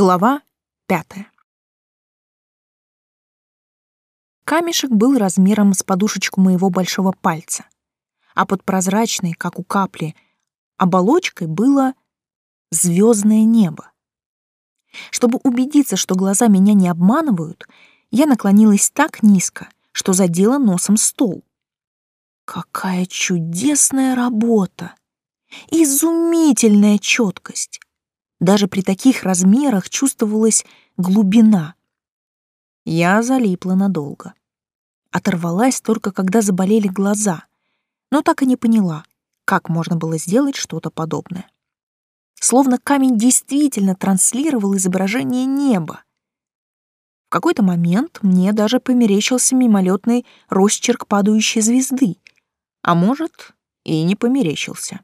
Глава пятая. Камешек был размером с подушечку моего большого пальца, а под прозрачной, как у капли, оболочкой было звездное небо. Чтобы убедиться, что глаза меня не обманывают, я наклонилась так низко, что задела носом стол. Какая чудесная работа! Изумительная четкость! Даже при таких размерах чувствовалась глубина. Я залипла надолго. Оторвалась только когда заболели глаза, но так и не поняла, как можно было сделать что-то подобное. Словно камень действительно транслировал изображение неба. В какой-то момент мне даже померещился мимолетный росчерк падающей звезды, а может, и не померещился.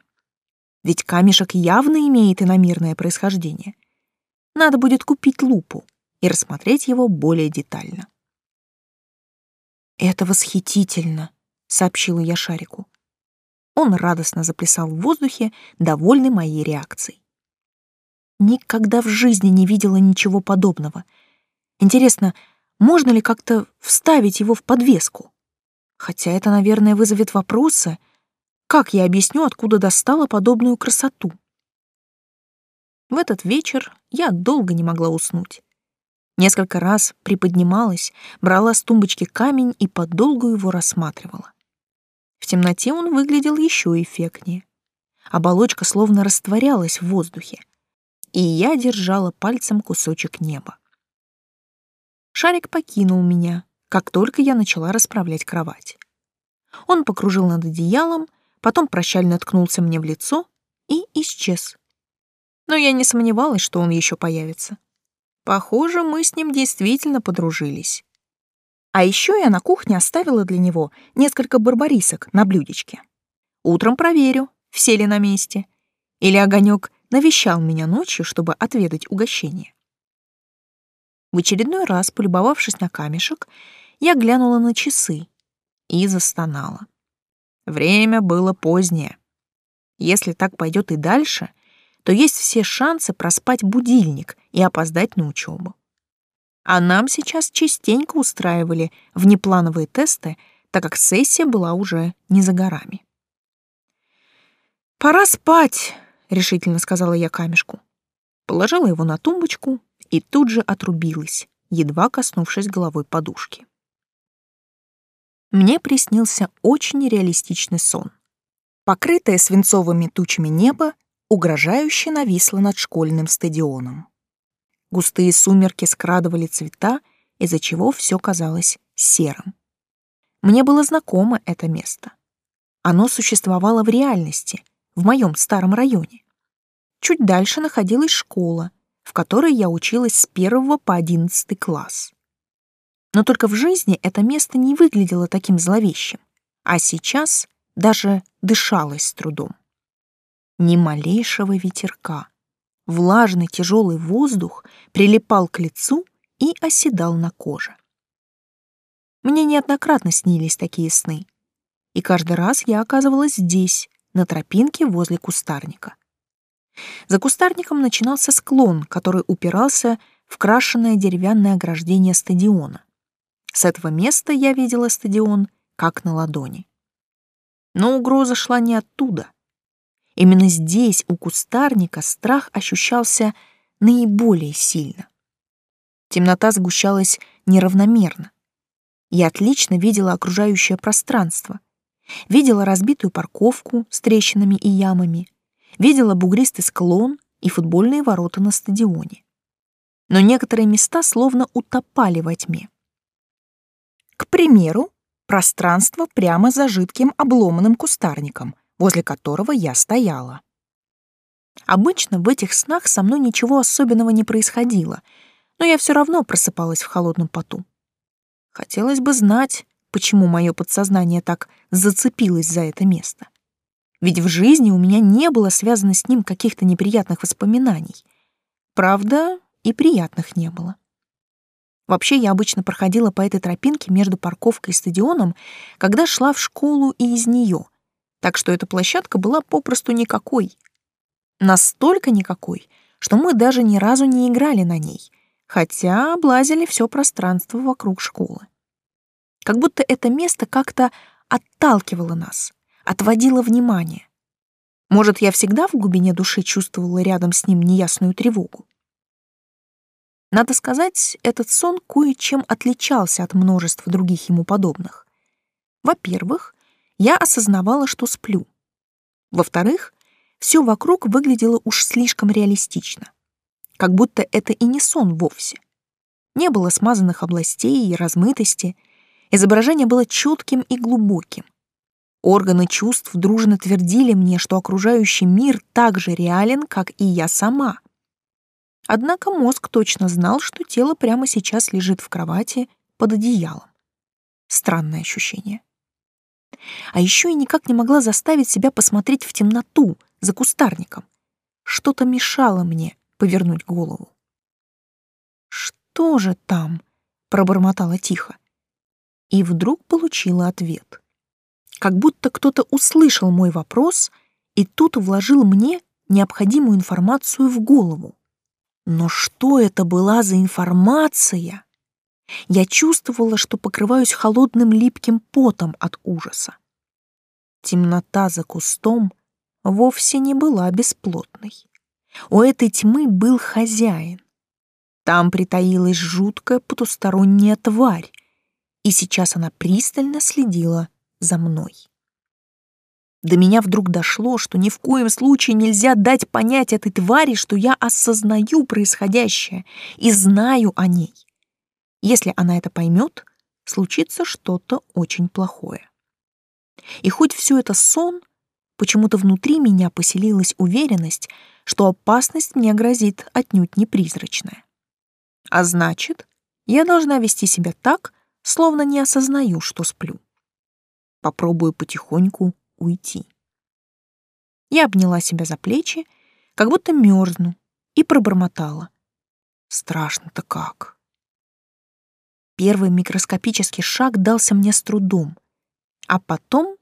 Ведь камешек явно имеет иномирное происхождение. Надо будет купить лупу и рассмотреть его более детально. «Это восхитительно», — сообщила я Шарику. Он радостно заплясал в воздухе, довольный моей реакцией. Никогда в жизни не видела ничего подобного. Интересно, можно ли как-то вставить его в подвеску? Хотя это, наверное, вызовет вопросы — как я объясню, откуда достала подобную красоту? В этот вечер я долго не могла уснуть. Несколько раз приподнималась, брала с тумбочки камень и подолгу его рассматривала. В темноте он выглядел еще эффектнее. Оболочка словно растворялась в воздухе, и я держала пальцем кусочек неба. Шарик покинул меня, как только я начала расправлять кровать. Он покружил над одеялом, потом прощально ткнулся мне в лицо и исчез. Но я не сомневалась, что он еще появится. Похоже, мы с ним действительно подружились. А еще я на кухне оставила для него несколько барбарисок на блюдечке. Утром проверю, все ли на месте. Или огонек навещал меня ночью, чтобы отведать угощение. В очередной раз, полюбовавшись на камешек, я глянула на часы и застонала. Время было позднее. Если так пойдет и дальше, то есть все шансы проспать будильник и опоздать на учебу. А нам сейчас частенько устраивали внеплановые тесты, так как сессия была уже не за горами. «Пора спать», — решительно сказала я камешку. Положила его на тумбочку и тут же отрубилась, едва коснувшись головой подушки мне приснился очень реалистичный сон. Покрытое свинцовыми тучами небо угрожающе нависло над школьным стадионом. Густые сумерки скрадывали цвета, из-за чего все казалось серым. Мне было знакомо это место. Оно существовало в реальности, в моем старом районе. Чуть дальше находилась школа, в которой я училась с первого по одиннадцатый класс. Но только в жизни это место не выглядело таким зловещим, а сейчас даже дышалось с трудом. Ни малейшего ветерка. Влажный тяжелый воздух прилипал к лицу и оседал на коже. Мне неоднократно снились такие сны, и каждый раз я оказывалась здесь, на тропинке возле кустарника. За кустарником начинался склон, который упирался в крашенное деревянное ограждение стадиона. С этого места я видела стадион как на ладони. Но угроза шла не оттуда. Именно здесь, у кустарника, страх ощущался наиболее сильно. Темнота сгущалась неравномерно. Я отлично видела окружающее пространство. Видела разбитую парковку с трещинами и ямами. Видела бугристый склон и футбольные ворота на стадионе. Но некоторые места словно утопали во тьме. К примеру, пространство прямо за жидким обломанным кустарником, возле которого я стояла. Обычно в этих снах со мной ничего особенного не происходило, но я все равно просыпалась в холодном поту. Хотелось бы знать, почему мое подсознание так зацепилось за это место. Ведь в жизни у меня не было связано с ним каких-то неприятных воспоминаний. Правда, и приятных не было. Вообще, я обычно проходила по этой тропинке между парковкой и стадионом, когда шла в школу и из нее, так что эта площадка была попросту никакой. Настолько никакой, что мы даже ни разу не играли на ней, хотя облазили все пространство вокруг школы. Как будто это место как-то отталкивало нас, отводило внимание. Может, я всегда в глубине души чувствовала рядом с ним неясную тревогу. Надо сказать, этот сон кое-чем отличался от множества других ему подобных. Во-первых, я осознавала, что сплю. Во-вторых, все вокруг выглядело уж слишком реалистично. Как будто это и не сон вовсе. Не было смазанных областей и размытости. Изображение было четким и глубоким. Органы чувств дружно твердили мне, что окружающий мир так же реален, как и я сама. Однако мозг точно знал, что тело прямо сейчас лежит в кровати под одеялом. Странное ощущение. А еще я никак не могла заставить себя посмотреть в темноту, за кустарником. Что-то мешало мне повернуть голову. «Что же там?» — пробормотала тихо. И вдруг получила ответ. Как будто кто-то услышал мой вопрос и тут вложил мне необходимую информацию в голову. Но что это была за информация? Я чувствовала, что покрываюсь холодным липким потом от ужаса. Темнота за кустом вовсе не была бесплотной. У этой тьмы был хозяин. Там притаилась жуткая потусторонняя тварь, и сейчас она пристально следила за мной. До меня вдруг дошло, что ни в коем случае нельзя дать понять этой твари, что я осознаю происходящее и знаю о ней. Если она это поймет, случится что-то очень плохое. И хоть все это сон, почему-то внутри меня поселилась уверенность, что опасность мне грозит отнюдь не призрачная. А значит, я должна вести себя так, словно не осознаю, что сплю. Попробую потихоньку уйти. Я обняла себя за плечи, как будто мерзну, и пробормотала. Страшно-то как. Первый микроскопический шаг дался мне с трудом, а потом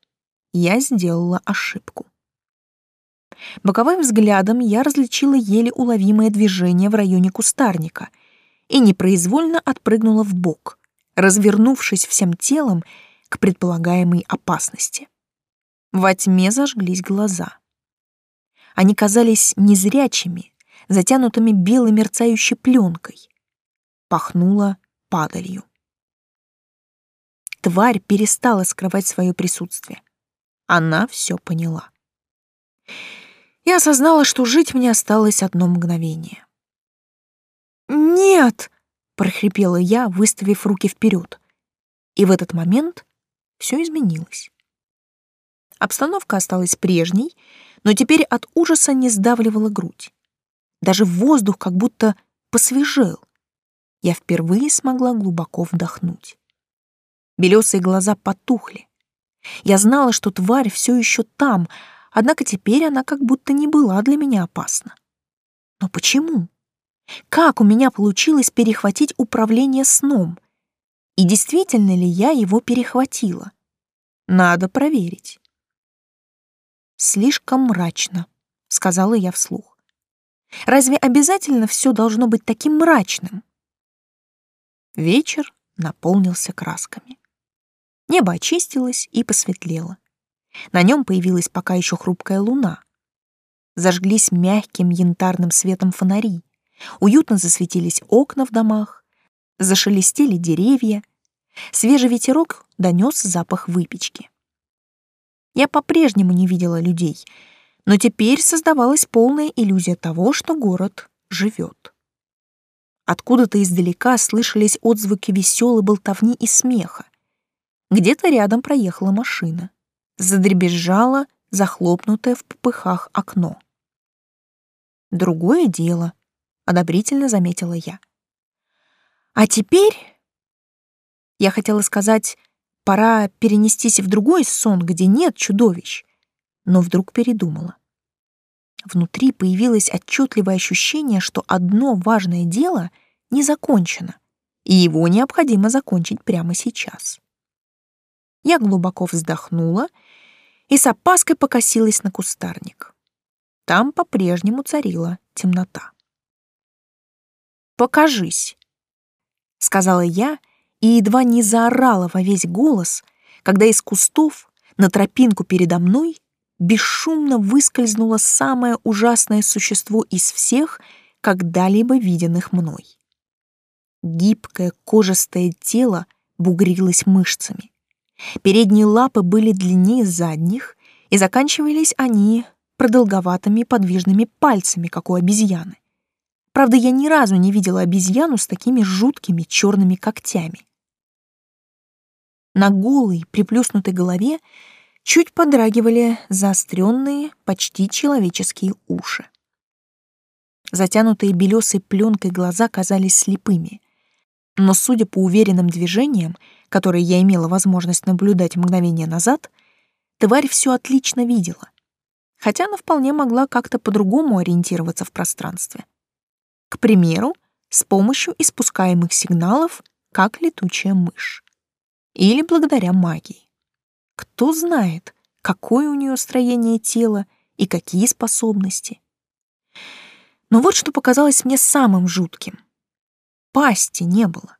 я сделала ошибку. Боковым взглядом я различила еле уловимое движение в районе кустарника и непроизвольно отпрыгнула в бок, развернувшись всем телом к предполагаемой опасности. Во тьме зажглись глаза. Они казались незрячими, затянутыми белой мерцающей пленкой. Пахнуло падалью. Тварь перестала скрывать свое присутствие. Она все поняла. Я осознала, что жить мне осталось одно мгновение. «Нет!» — прохрипела я, выставив руки вперед. И в этот момент все изменилось. Обстановка осталась прежней, но теперь от ужаса не сдавливала грудь. Даже воздух как будто посвежел. Я впервые смогла глубоко вдохнуть. Белесые глаза потухли. Я знала, что тварь все еще там, однако теперь она как будто не была для меня опасна. Но почему? Как у меня получилось перехватить управление сном? И действительно ли я его перехватила? Надо проверить. Слишком мрачно, сказала я вслух. Разве обязательно все должно быть таким мрачным? Вечер наполнился красками. Небо очистилось и посветлело. На нем появилась пока еще хрупкая луна. Зажглись мягким янтарным светом фонари. Уютно засветились окна в домах. Зашелестели деревья. Свежий ветерок донес запах выпечки. Я по-прежнему не видела людей, но теперь создавалась полная иллюзия того, что город живет. Откуда-то издалека слышались отзвуки веселой болтовни и смеха. Где-то рядом проехала машина. Задребезжало захлопнутое в попыхах окно. Другое дело, одобрительно заметила я. А теперь... Я хотела сказать, пора перенестись в другой сон, где нет чудовищ, но вдруг передумала. Внутри появилось отчетливое ощущение, что одно важное дело не закончено, и его необходимо закончить прямо сейчас. Я глубоко вздохнула и с опаской покосилась на кустарник. Там по-прежнему царила темнота. покажись», — сказала я и едва не заорала во весь голос, когда из кустов на тропинку передо мной бесшумно выскользнуло самое ужасное существо из всех, когда-либо виденных мной. Гибкое кожистое тело бугрилось мышцами. Передние лапы были длиннее задних, и заканчивались они продолговатыми подвижными пальцами, как у обезьяны. Правда, я ни разу не видела обезьяну с такими жуткими черными когтями. На голой, приплюснутой голове чуть подрагивали заостренные, почти человеческие уши. Затянутые белесой пленкой глаза казались слепыми. Но, судя по уверенным движениям, которые я имела возможность наблюдать мгновение назад, тварь все отлично видела, хотя она вполне могла как-то по-другому ориентироваться в пространстве. К примеру, с помощью испускаемых сигналов, как летучая мышь. Или благодаря магии. Кто знает, какое у нее строение тела и какие способности. Но вот что показалось мне самым жутким. Пасти не было.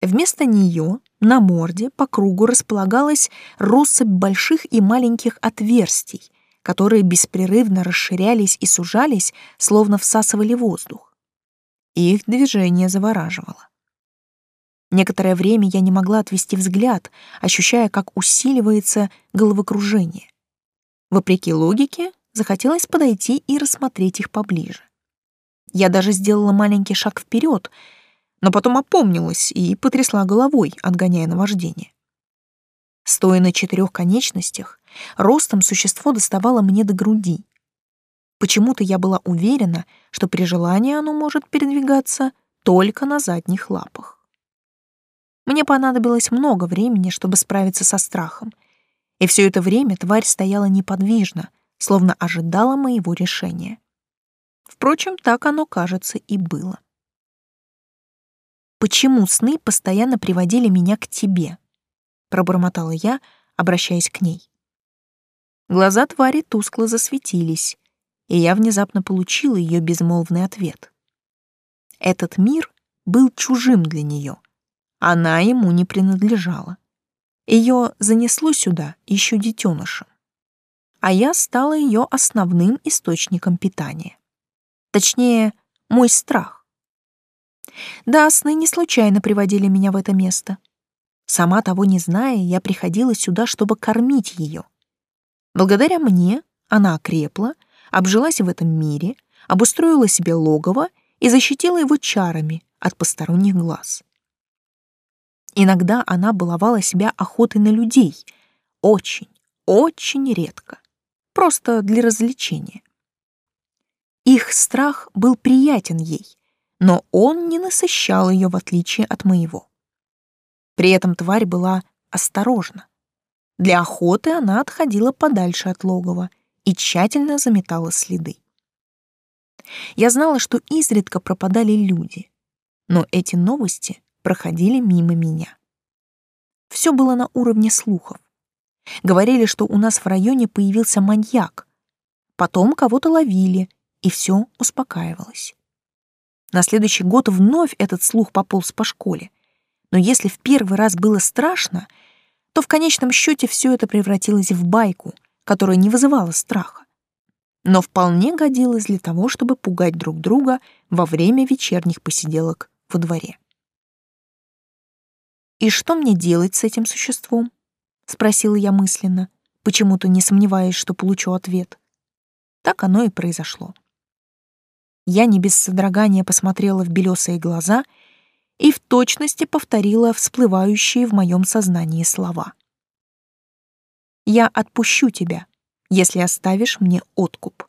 Вместо нее на морде по кругу располагалась россыпь больших и маленьких отверстий, которые беспрерывно расширялись и сужались, словно всасывали воздух. Их движение завораживало. Некоторое время я не могла отвести взгляд, ощущая, как усиливается головокружение. Вопреки логике, захотелось подойти и рассмотреть их поближе. Я даже сделала маленький шаг вперед, но потом опомнилась и потрясла головой, отгоняя наваждение. Стоя на четырех конечностях, ростом существо доставало мне до груди. Почему-то я была уверена, что при желании оно может передвигаться только на задних лапах. Мне понадобилось много времени, чтобы справиться со страхом, и все это время тварь стояла неподвижно, словно ожидала моего решения. Впрочем, так оно, кажется, и было. «Почему сны постоянно приводили меня к тебе?» пробормотала я, обращаясь к ней. Глаза твари тускло засветились, и я внезапно получила ее безмолвный ответ. Этот мир был чужим для нее. Она ему не принадлежала. Ее занесло сюда еще детенышем. А я стала ее основным источником питания. Точнее, мой страх. Да, сны не случайно приводили меня в это место. Сама того не зная, я приходила сюда, чтобы кормить ее. Благодаря мне она окрепла, обжилась в этом мире, обустроила себе логово и защитила его чарами от посторонних глаз. Иногда она баловала себя охотой на людей, очень, очень редко, просто для развлечения. Их страх был приятен ей, но он не насыщал ее в отличие от моего. При этом тварь была осторожна. Для охоты она отходила подальше от логова и тщательно заметала следы. Я знала, что изредка пропадали люди, но эти новости проходили мимо меня. Все было на уровне слухов. Говорили, что у нас в районе появился маньяк. Потом кого-то ловили, и все успокаивалось. На следующий год вновь этот слух пополз по школе, но если в первый раз было страшно, то в конечном счете все это превратилось в байку, которая не вызывала страха, но вполне годилась для того, чтобы пугать друг друга во время вечерних посиделок во дворе. «И что мне делать с этим существом?» — спросила я мысленно, почему-то не сомневаясь, что получу ответ. Так оно и произошло. Я не без содрогания посмотрела в белесые глаза — и в точности повторила всплывающие в моем сознании слова. «Я отпущу тебя, если оставишь мне откуп,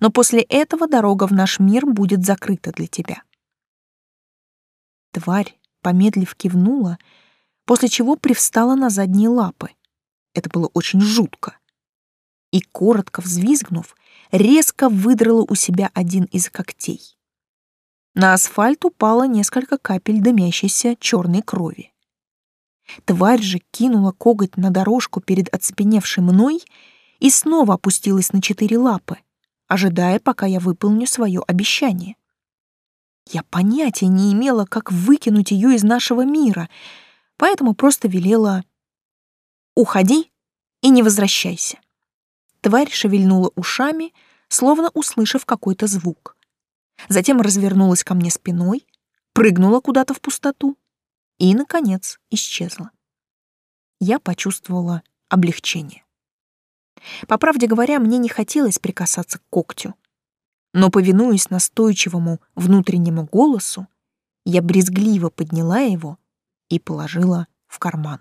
но после этого дорога в наш мир будет закрыта для тебя». Тварь, помедлив, кивнула, после чего привстала на задние лапы. Это было очень жутко. И, коротко взвизгнув, резко выдрала у себя один из когтей. На асфальт упало несколько капель дымящейся черной крови. Тварь же кинула коготь на дорожку перед оцепеневшей мной и снова опустилась на четыре лапы, ожидая, пока я выполню свое обещание. Я понятия не имела, как выкинуть ее из нашего мира, поэтому просто велела «Уходи и не возвращайся». Тварь шевельнула ушами, словно услышав какой-то звук. Затем развернулась ко мне спиной, прыгнула куда-то в пустоту и, наконец, исчезла. Я почувствовала облегчение. По правде говоря, мне не хотелось прикасаться к когтю. Но, повинуясь настойчивому внутреннему голосу, я брезгливо подняла его и положила в карман.